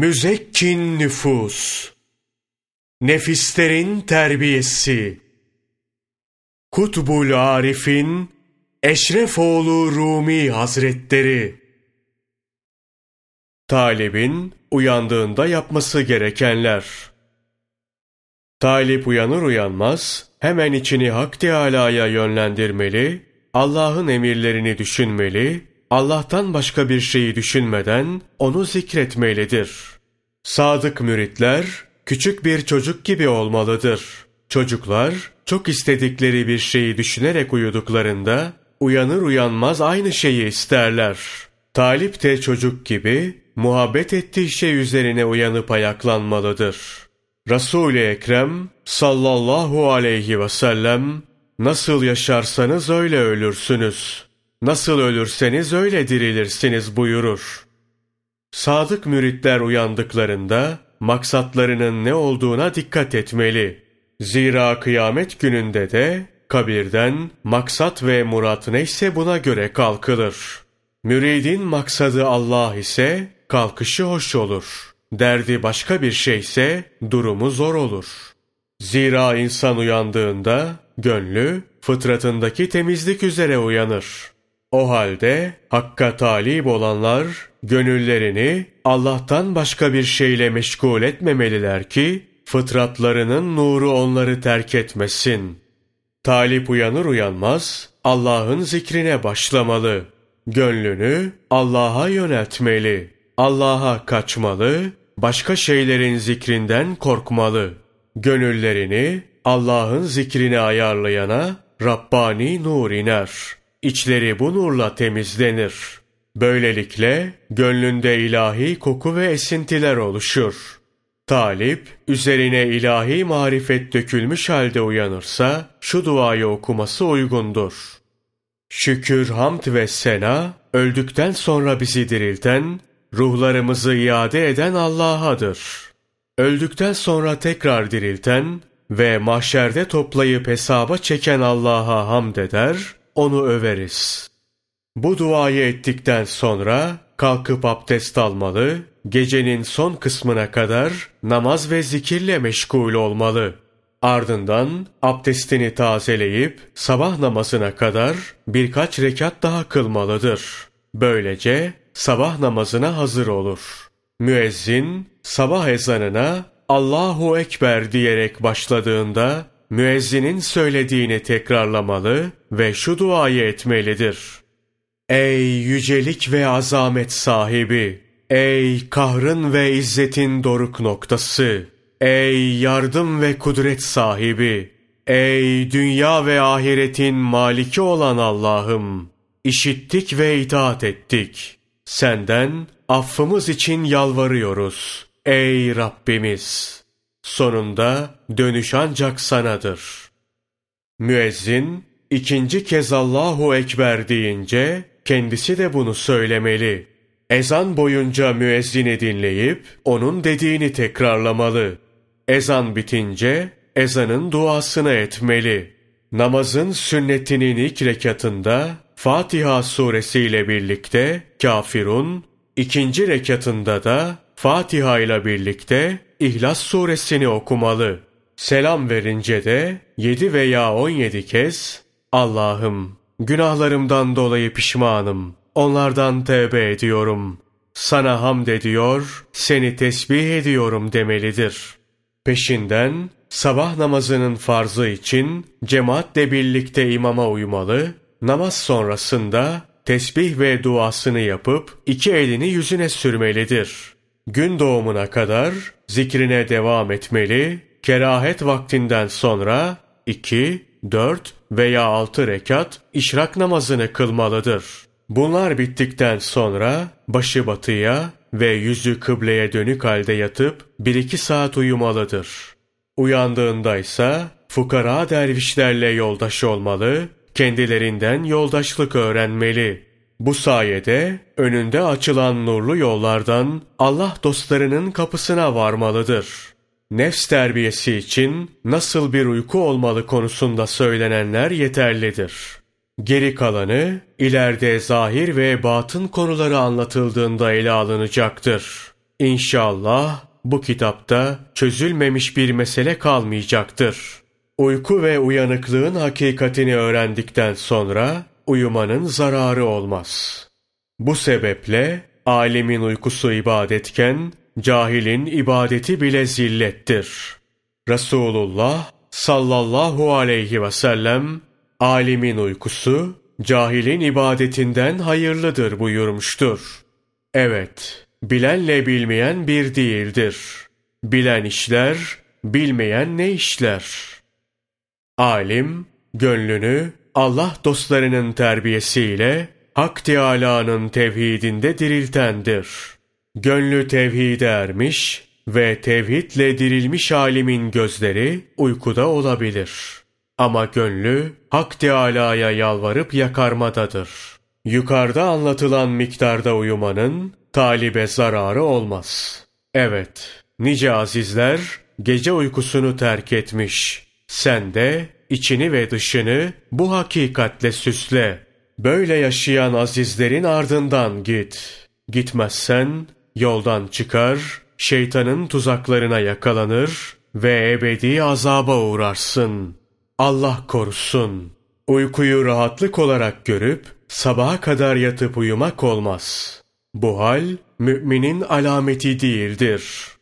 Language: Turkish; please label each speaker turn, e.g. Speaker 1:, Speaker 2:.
Speaker 1: Müzekkin nüfus, nefislerin terbiyesi, Kutbul Arif'in Eşrefoğlu Rumi Hazretleri, Talibin uyandığında yapması gerekenler. Talip uyanır uyanmaz hemen içini Hak Teâlâ'ya yönlendirmeli, Allah'ın emirlerini düşünmeli, Allah'tan başka bir şeyi düşünmeden onu zikretmelidir. Sadık müritler küçük bir çocuk gibi olmalıdır. Çocuklar çok istedikleri bir şeyi düşünerek uyuduklarında uyanır uyanmaz aynı şeyi isterler. Talip de çocuk gibi muhabbet ettiği şey üzerine uyanıp ayaklanmalıdır. Resul-i Ekrem sallallahu aleyhi ve sellem nasıl yaşarsanız öyle ölürsünüz. Nasıl ölürseniz öyle dirilirsiniz buyurur. Sadık müritler uyandıklarında maksatlarının ne olduğuna dikkat etmeli. Zira kıyamet gününde de kabirden maksat ve murat neyse buna göre kalkılır. Müridin maksadı Allah ise kalkışı hoş olur. Derdi başka bir şeyse durumu zor olur. Zira insan uyandığında gönlü fıtratındaki temizlik üzere uyanır. O halde hakka talip olanlar gönüllerini Allah'tan başka bir şeyle meşgul etmemeliler ki fıtratlarının nuru onları terk etmesin. Talip uyanır uyanmaz Allah'ın zikrine başlamalı. Gönlünü Allah'a yöneltmeli. Allah'a kaçmalı, başka şeylerin zikrinden korkmalı. Gönüllerini Allah'ın zikrine ayarlayana Rabbani nur iner. İçleri bu nurla temizlenir. Böylelikle gönlünde ilahi koku ve esintiler oluşur. Talip, üzerine ilahi marifet dökülmüş halde uyanırsa, şu duayı okuması uygundur. Şükür, hamd ve sena, öldükten sonra bizi dirilten, ruhlarımızı iade eden Allah'adır. Öldükten sonra tekrar dirilten ve mahşerde toplayıp hesaba çeken Allah'a hamd eder, onu överiz. Bu duayı ettikten sonra kalkıp abdest almalı, gecenin son kısmına kadar namaz ve zikirle meşgul olmalı. Ardından abdestini tazeleyip sabah namazına kadar birkaç rekat daha kılmalıdır. Böylece sabah namazına hazır olur. Müezzin sabah ezanına Allahu Ekber diyerek başladığında müezzinin söylediğini tekrarlamalı ve şu duayı etmelidir. Ey yücelik ve azamet sahibi! Ey kahrın ve izzetin doruk noktası! Ey yardım ve kudret sahibi! Ey dünya ve ahiretin maliki olan Allah'ım! İşittik ve itaat ettik. Senden affımız için yalvarıyoruz. Ey Rabbimiz! Sonunda dönüş ancak sanadır. Müezzin ikinci kez Allahu Ekber deyince kendisi de bunu söylemeli. Ezan boyunca müezzini dinleyip onun dediğini tekrarlamalı. Ezan bitince ezanın duasını etmeli. Namazın sünnetinin ilk rekatında Fatiha suresiyle birlikte Kafirun, ikinci rekatında da Fatiha ile birlikte İhlas suresini okumalı. Selam verince de yedi veya on yedi kez Allah'ım günahlarımdan dolayı pişmanım. Onlardan tevbe ediyorum. Sana hamd ediyor, seni tesbih ediyorum demelidir. Peşinden sabah namazının farzı için cemaatle birlikte imama uymalı namaz sonrasında tesbih ve duasını yapıp iki elini yüzüne sürmelidir. Gün doğumuna kadar zikrine devam etmeli, kerahet vaktinden sonra iki, dört veya altı rekat işrak namazını kılmalıdır. Bunlar bittikten sonra başı batıya ve yüzü kıbleye dönük halde yatıp bir iki saat uyumalıdır. Uyandığında ise fukara dervişlerle yoldaş olmalı kendilerinden yoldaşlık öğrenmeli. Bu sayede önünde açılan nurlu yollardan Allah dostlarının kapısına varmalıdır. Nefs terbiyesi için nasıl bir uyku olmalı konusunda söylenenler yeterlidir. Geri kalanı ileride zahir ve batın konuları anlatıldığında ele alınacaktır. İnşallah bu kitapta çözülmemiş bir mesele kalmayacaktır. Uyku ve uyanıklığın hakikatini öğrendikten sonra uyumanın zararı olmaz. Bu sebeple alimin uykusu ibadetken cahilin ibadeti bile zillettir. Resulullah sallallahu aleyhi ve sellem alimin uykusu cahilin ibadetinden hayırlıdır buyurmuştur. Evet, bilenle bilmeyen bir değildir. Bilen işler, bilmeyen ne işler? Alim, gönlünü Allah dostlarının terbiyesiyle Hak Teâlâ'nın tevhidinde diriltendir. Gönlü tevhide ermiş ve tevhidle dirilmiş alimin gözleri uykuda olabilir. Ama gönlü Hak Teâlâ'ya yalvarıp yakarmadadır. Yukarıda anlatılan miktarda uyumanın talibe zararı olmaz. Evet, nice azizler gece uykusunu terk etmiş. Sen de içini ve dışını bu hakikatle süsle. Böyle yaşayan azizlerin ardından git. Gitmezsen yoldan çıkar, şeytanın tuzaklarına yakalanır ve ebedi azaba uğrarsın. Allah korusun. Uykuyu rahatlık olarak görüp sabaha kadar yatıp uyumak olmaz. Bu hal müminin alameti değildir.''